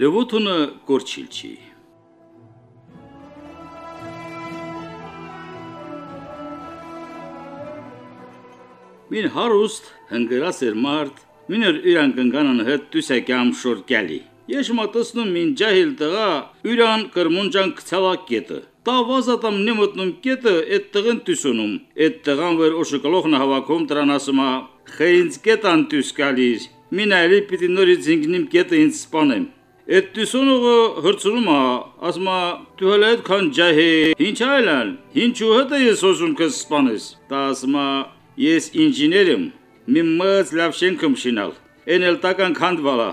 լվոթունը կորչիլ չի։ Մին հարուստ հնգրած էր մարդ, մինր իրան կնկանան հետ դուսեկամ շորկյալի։ Ես մտածնում մին ջահիլ տղա, յուրան կրմունջան կցավակ կետը։ Դա վազատամ նմտնում կետը այդ տղեն դուսունում։ Այդ տղան վեր օշկլոխն հավաքում դրան ասում է. «Խեինց կետան դուս գալիս»։ Մին այլի պիտի նորից ինքնիմ կետը ինձ սպանեմ։ Դուսունողը հրցնում է, ասում է. «Դու հələ այդքան ջահի, ինչ այլան, ինչու հետը ես ոզում կս սպանես»։ Դա ասում է. Ես ինժեներ եմ, մի մած լավ շենք եմ շինալ։ Էն էլ տական քանդվալա։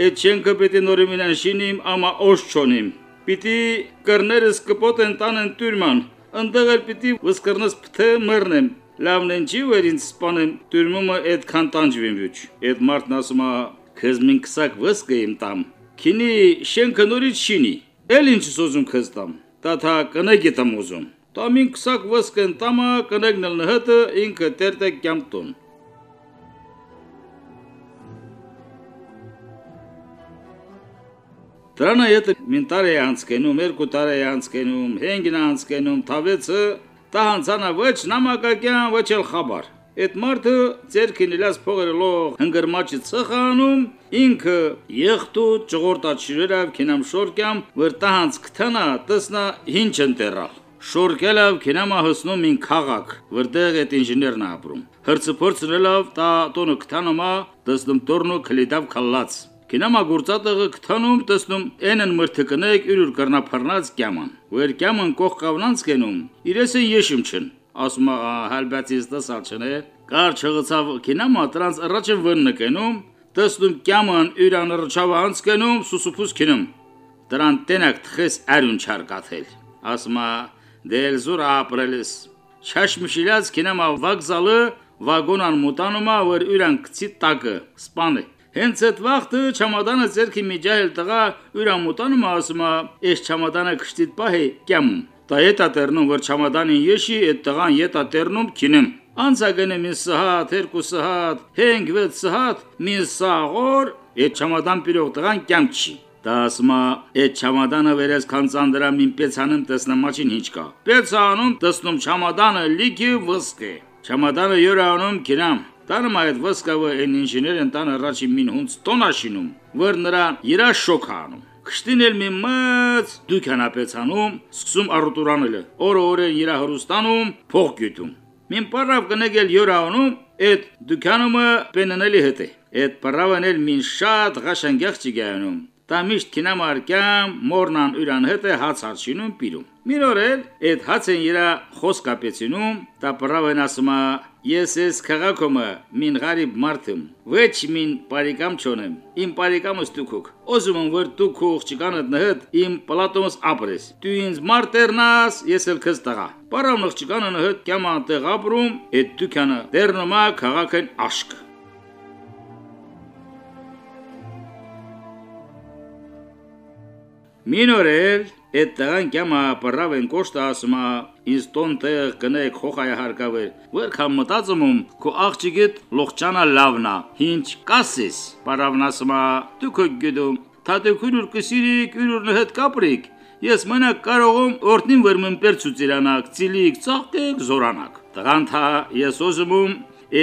Այդ շենքը պիտի նորմինան շինիմ, ամա օշ չոնիմ։ Պիտի կրներս կպոտեն տանեն տյուրման։ Ընդեղ էլ պիտի վսկրնս փթե մեռնեմ։ Լավն են չի որ ինձ սպանեն տյուրմումը այդքան տանջվին վիճ։ Այդ մարդն ասում է. «Քեզ մին քսակ վսկը իմ տամ»։ Քինի շենքը նորից շինի։ Էլ ինչ սոզում քեզ տամ։ Դա թա կնեգի տամ ուզում։ Տամին քսակ վսկեն տամա կնեգնել նհտը ինքը տերտե կյամտուն։ Դրանա եթե մին տարի անցկենում, երկու տարի անցկենում, հենգին անցկենում, թավեցը տա հանցանա ոչ նամակակյան, ոչ էլ խաբար։ Այդ մարդը ձերքին իլած փողերելով հնգրմաչի ծխանում, ինքը եղտու ճղորտաչիրերավ քինամ շորկյամ, վր տահանց կթանա, տսնա հինչ ընտերալ։ Շորկելով քինամա հսնում ին քաղաք, որտեղ այդ ինժեներն ապրում։ Հրցփորձնելով տա տոնը կթանոմա, դստում տորնո քլիդավ քալլած։ Քինամա գործատեղը կթանում տեսնում ենն մրթկնեք յուրուր կռնափռնած կյաման։ Որ կյաման կող կավնանց կենում, իրեսեն եշում չն։ Ասում է հալբացից դասալ չնե։ Կար չղծավ քինամա տրանս առաջը վննը կենում, տեսնում կյաման յուրան ռչավ անցկենում, սուսուփուս քինում։ Դրան տենակ թխես արուն չարկաթել։ Ասում է դել զուր ապրելս։ Շաշմշիլած կինամա վագզալը վագոնան մուտանումա որ յուրան կցի տակը սպանը։ Հենց այդ վաղտը չամադանը ձերքի միջահել տղա յուրան մուտանումա ասումա էս չամադանը կշտիտ պահի կյամում։ Դա ետա տերնում որ չամադանին եշի այդ տղան ետա տերնում քինեմ։ Անցագնը մի սահատ, երկու սահատ, հենք վեց սահատ, մի սաղոր, այդ չամադան պիրող տղան կյամ չի։ Դա ասма այդ չամադանը վերես քանցանդրամ իմ պեցանում տեսնամ մաչին ինչ կա։ Պեցանում տեսնում չամադանը լիքի վսկե։ Չամադանը յորանում քինամ։ Տանը այդ վսկավը այն ինժեներն տանը առաջի մին հունց տոնաշինում, որ նրա իրա շոքանում։ Քշտին էլ մի մած դուքանապեցանում, սկսում առուտուրանելը։ Օրը-օրը իրա հրուստանում, փող գյութում։ Մին պարավ կնեգել յորանում, այդ դուքանումը պեննելի հետ է։ Այդ պարավն էլ մին շատ ղաշանգեղ չգայանում։ Դա միշտ կինամարկյամ մորնան ուրան հետ է հաց հաչինում պիրում։ Միրորել այդ հացեն իրա խոսքապեցինում, դա պրավեն ասումա ես ես քաղաքոմը մին գարիբ մարդım, ոչ մին բարիկամ չոնեմ։ Իմ բարիկամս դուքուք։ Ոզում եմ որ դու քո աղջկանդ նհդ իմ պլատոմս ապրես։ Դու ինձ մարտերնաս, ես էլ քս տղա։ Պարամ աղջկանը նհդ կյաման տեղ ապրում, այդ դուքանը դեռնոմա քաղաքեն աշկ։ Մինորել այդ տղան կյամա պրավեն կոշտը ասումա ինձ տոն տեղ կնեք խոխայ հարկավեր վրքամ մտածում քո աղջիկիդ լողջանա լավնա ինչ կասես պարավն ասումա դու քո գդում թատեքունուր կսիրիկ յուրուրն հետ կապրիկ ես մենակ կարող եմ օրտնին վրմն պերցուցիրանակ ցիլիկ ծաղկեք զորանակ տղան թա ես ոզում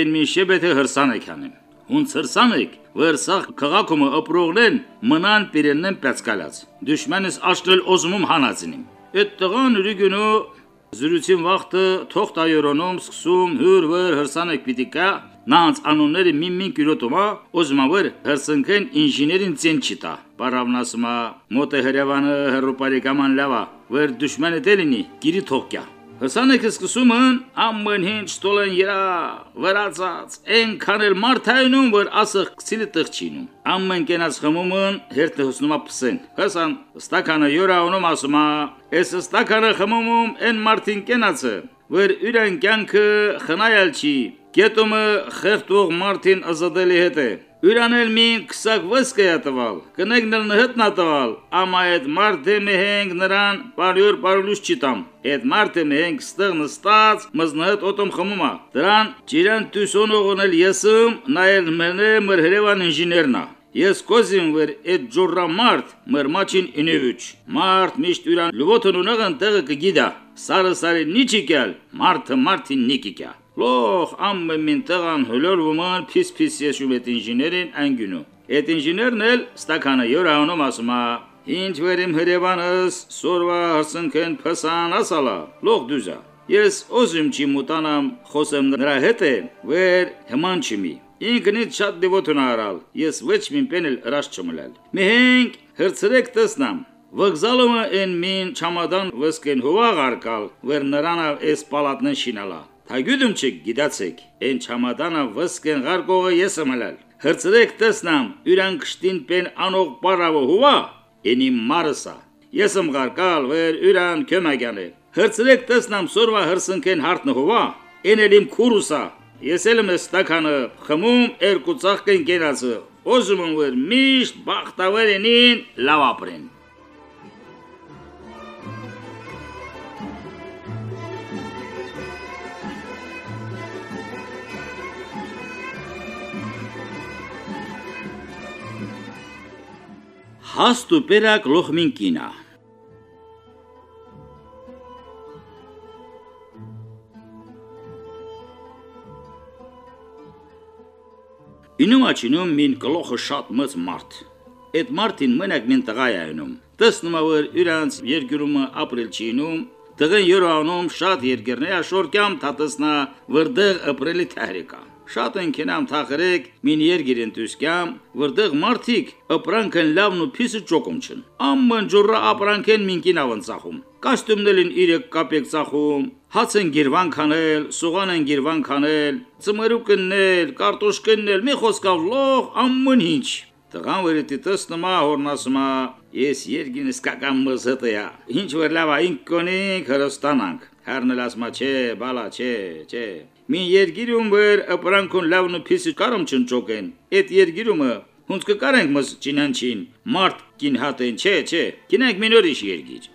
են մի շեբեթե հրսանեք անեմ Հունց հրսանեք, որ սաղ քաղաքում ապրողներն մնան պիրեննեն պեցկալած։ Դուշմանս աշտել օզմում հանածինիմ։ Այդ տղան ուրիգունո զրուցին վախտը թողտայորոնում սկսում հյուր վեր հրսանեք պիտիկա նանց անունները միմին կյուրոտոմա օզմավեր հրսնքեն ինժիներին ցեն չիտա պարավնասմա մոտե հրավանը հրոպարիկաման լավա վեր դուշմանը դելինի գիրի թողկյա Հսանեքը սկսում են ամեն ինչ ստոլեն երա վրացած, այնքան էլ մարդայնում, որ ասıq քցիլի տղչինում։ Ամեն կենաց խմում են, հերթը հուսնում ապսեն։ Հսան ստականը յորանում ասում է, «Էս ստականը խմում են մարդին կենացը, որ յուրան կյանքը խնայալ չի, կետումը խեղտող մարդին ազատելի հետ է»։ Ուրանել մին քսակ վսկայա տվալ, կնեգնել նհտնա տվալ, ամա այդ մարդը մեհենք նրան բարյուր բարուլուս չիտամ։ Այդ մարդը մեհենք ստեղ նստած մզնհտ օտոմ խմումա։ Դրան ջիրան տուսոնողոնել եսում նայել մենե մր հրևան ինժեներնա։ Ես կոզիմ վեր այդ ջորա մարդ մրմաչին ինևուչ։ Մարդ միշտ յուրան լուվոթն ունեղն տեղը կգիդա։ Սարը սարի նիչիկյալ, մարդը մարդին նիկիկյա։ Լող ամը մին տեղան հոլոր ոման փիս փիս եշում այդ ինժեներին անգյունու։ Այդ ինժեներն էլ ստականը յորանում ասում է Ինչ վերիմ հրեվանս սորվա հրսնքեն փսան ասալա լող դուզա Ես ոզում չի մտանամ խոսեմ նրա հետ է վեր հման չիմի Ինքնից շատ դիվոթուն արալ, ես ոչ մին պենել հրաշ չմլել։ Մենք հրցրեք տեսնամ, վգզալումը են մին չամադան վսկեն հովաղ արկալ, վեր նրանա էս պալատնեն շինալա։ Թագյուդում չեք գիտացեք, են չամադանը վսկեն գարկողը ես մլել։ Հրցրեք տեսնամ, յուրան կշտին պեն անող պարավը հովա, ենի մարսա։ Ես եմ գարկալ, վեր յուրան կյոմագյանը։ Հրցրեք տեսնամ սորվա հրսնքեն հարտնը հովա, էնելիմ քուրուսա, Ես էլ եմ ստականը խմում երկու ծաղկեն կերածը։ Ոզում եմ որ միշտ բախտավերենին լավ ապրեն։ Հաստու պերակ լոխմին կինա Ինում աչինում մին գլոխը շատ մծ մարդ։ Այդ մարդին մենակ մին տղա է այնում։ Տեսնում որ իրանց երկրումը ապրել չի ինում, տղեն յորանում շատ երկրներ աշորկյամ թատեսնա վրդեղ ապրելի թահրիկա։ Շատ են կենամ թախրեք մին երգիրեն տուսկյամ, վրդեղ մարդիկ ապրանքեն լավն ու փիսը ճոկում չն։ Ամեն ջորա ապրանքեն մինքին ավն ծախում։ Կոստյումներն իրեք կապեք ծախում, հաց են գիրվան քանել, սուղան են գիրվան քանել, ծմերու կննել, կարտոշ կննել, մի խոսքով լող ամեն ինչ։ Տղան վերը տիտս նմա հորնասմա, ես երգին սկական մզհտեա, ինչ որ լավա ինք կոնինք հրստանանք, հարնել ասմա չէ, բալա չէ, չէ, Մին երգիրում վեր ապրանքուն լավն ու փիսի կարում չնճոկեն։ Այդ երգիրումը հունց կկարենք մս ճինանչին։ Մարդ կին հատեն, չէ, չէ։ Կինենք մինորիշ երգիր։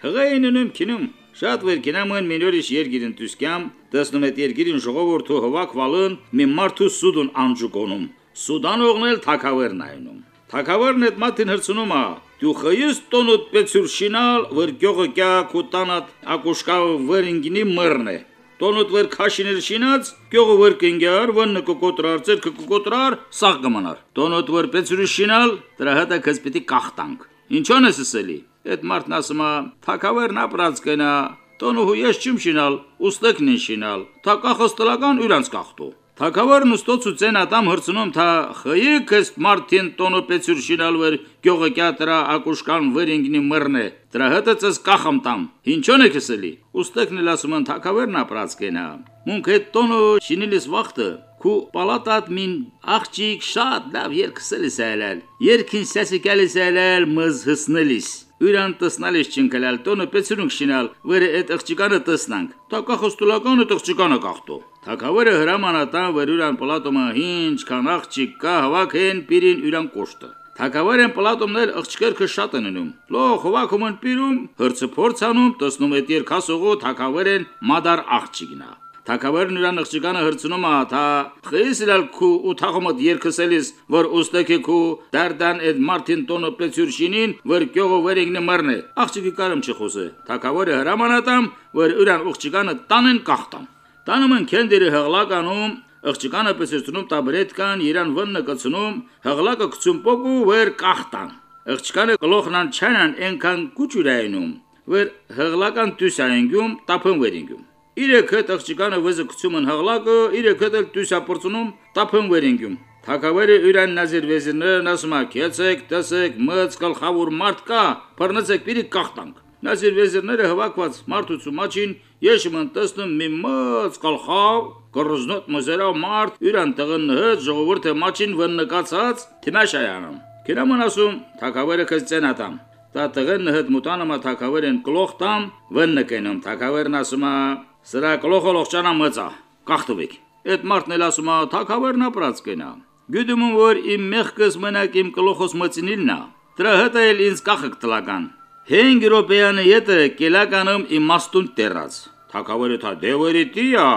Հղայիննում քինում Շատ վեր կինամն մինորիշ երգիրն տուսկյամ, տեսնում այդ երգիրին ժողովուրդու հվակ վալն մի մարդու սուդուն անջուկոնում։ Սուդան օգնել թակավերն այնում։ Թակավերն այդ մատին հրցնում է, դու խայս տոնոտ պեցուր շինալ, վր գյողը կյա կուտանատ ակուշկավ վրինգինի մրն է։ Տոնոտ վր քաշիներ շինած, գյողը վր կինգար, վնը կկոտրար, ծեր կկոտրար, սաղ կմանար։ Տոնոտ վր պեցուրի շինալ, դրա հետը քեզ պիտի կախտանք։ Ինչոն ես ասելի։ Այդ մարդն ասում է, թակավերն ապրած կնա, տոնու ես չիմ շինալ, ուստեկն են շինալ, թակախս տնական ուրանց կախտու։ Թակավարն ուստոցուցեն ատամ հրցնում թա խյիկս մարտին տոնոպեցյուր շինալվեր գյողը կյատրա ակուշկան վրինգնի մռնե դրա հետը ծս կախմտամ ինչոն է քսելի ուստեկն էլ ասում են թակավերն ապրած կենա մունք այդ տոնո շինիլիս վախտը քու պալատատ մին աղջիկ շատ լավ երկսելիս ելել երկին սեսիկելիս ելել մզ հսնելիս Ուրան տեսնալիս չընկլալ տոնը պեցրունք շինալ, վերը այդ աղջիկանը տեսնանք։ Տակա խոստուլականը աղջիկանը կախտո։ Թակավերը հրամանատան վերուրան պլատոմը հինչ քան աղջիկ կա հավաքեն պիրին ուրան կոշտը։ Թակավերեն պլատոմներ աղջիկերքը շատ են ունում։ Լող հավաքում են պիրում, հրցը փորձանում, տեսնում այդ երկասողո թակավերեն մադար աղջիկնա։ Թակավերն ուրան աղջիկանը հրցնում է, թա խիսրալ քու ու թաղումդ երկսելիս, որ ուստեքի քու դարդան այդ մարտին տոնը պեցյուր շինին, որ կյողը վերինգնը մռնե։ Աղջիկի կարում չխոսե։ Թակավերը հրամանատամ, որ ուրան աղջիկանը տանեն կախտամ։ Տանում են քենդերի հղլականում, աղջիկանը պեսեցնում տաբրետկան, իրան վնը կցնում, հղլակը կցում պոգու վեր կախտան։ Աղջիկանը գլոխնան չանան ենքան կուչուրայնում, վեր հղլական տուսայնգում, տապն վերինգում։ Իրեք հետ աղջիկանը վզը գցում են հղլակը, իրեք հետ էլ դուսապորցնում տափն վերինգում։ Թակավերը իրան նազիր վեզիրներն ասում է, «Քեցեք, տեսեք, մծ գլխավոր մարդ կա, բռնեցեք պիրի կախտանք»։ Նազիր վեզիրները հավաքված մարդուցու մաչին եշում են տեսնում մի մծ գլխավ, կռզնոտ մզերով մարդ իրան տղն հետ ժողովուրդը մաչին վննկացած թիմաշայանում։ Կերաման ասում, թակավերը քծենատամ։ Տա տղն հետ մտանոմա թակավերեն կլոխտամ, վննկենում։ Թակավերն ասում է, Սրա գլոխը լողջանա մծա, կախտվեք։ Այդ մարդն էլ ասում է, թակավերն ապրած կենա։ Գյուդում որ իմ մեղքս մնակ իմ գլոխոս մծինիլնա։ Դրա հետ էլ ինձ կախը կտլական։ 5 րոպեանը յետը կելականում իմ մաստուն տերած։ Թակավերը թա դեվերի տիա,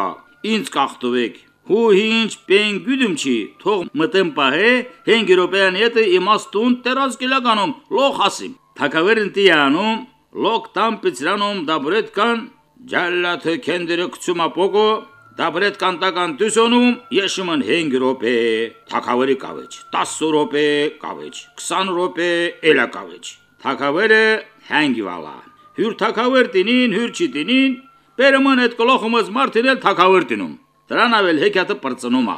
ինձ կախտվեք։ Հու ինչ պեն գյուդում չի, թող մտեմ պահե, հեն գիրոպեան ետը իմաստուն տերած կիլականում, լող ասիմ։ Թակավերն տիանում, լոկ տամ պիցրանում դաբրետ կան, ջալլաթը կենդերը կցումա պոգո, դաբրետ կանտական դուսոնում, եշմն հեն գիրոպե, թակավերի կավեջ, 10 ռոպե կավեջ, 20 ռոպե էլա կավեջ։ Թակավերը հանգիվալա։ Հյուր թակավեր տնին, հյուր չի տնին, Բերման այդ գլոխումս մարդին էլ թակավեր տնում։ Դրան ավել հեքիաթը բրծնում է։